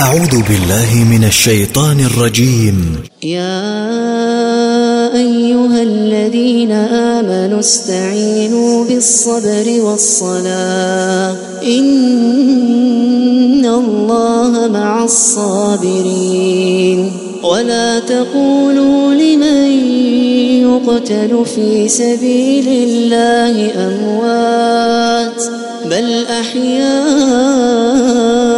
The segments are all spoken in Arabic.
أعوذ بالله من الشيطان الرجيم. يا أيها الذين آمنوا استعينوا بالصبر والصلاة. إن الله مع الصابرين. ولا تقولوا لمن يقتل في سبيل الله أموات بل أحياء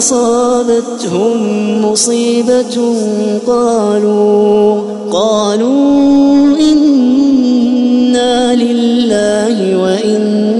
أصابتهم مصيبة قالوا قالوا إنا لله وإنا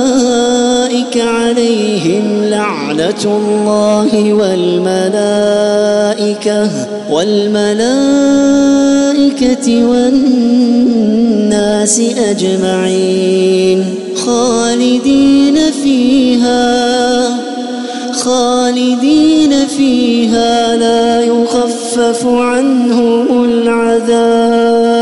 عليهم لعنة الله والملائكة والملائكة والناس أجمعين خالدين فيها خالدين فيها لا يخفف عنهم العذاب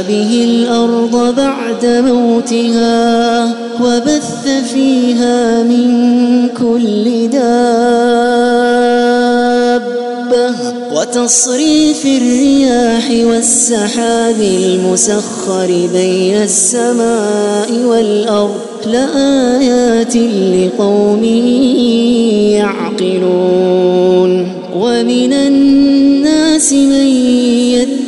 الأرض بعد موتها وبث فيها من كل دابة. وتصريف الرياح والسحاب المسخر بين السماء والأرض لآيات لقوم يعقلون. ومن الناس من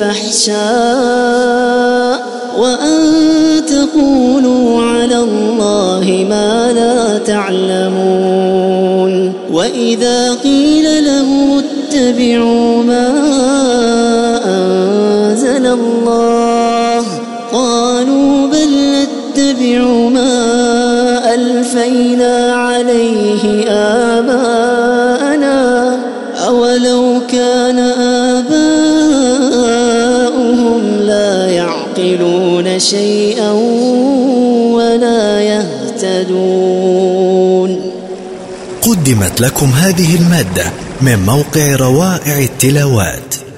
والفحشاء وأن تقولوا على الله ما لا تعلمون وإذا قيل له اتبعوا ما أنزل الله قالوا بل نتبع ما ألفينا عليه آباءنا شيئا ولا يهتدون. قدمت لكم هذه المادة من موقع روائع التلاوات.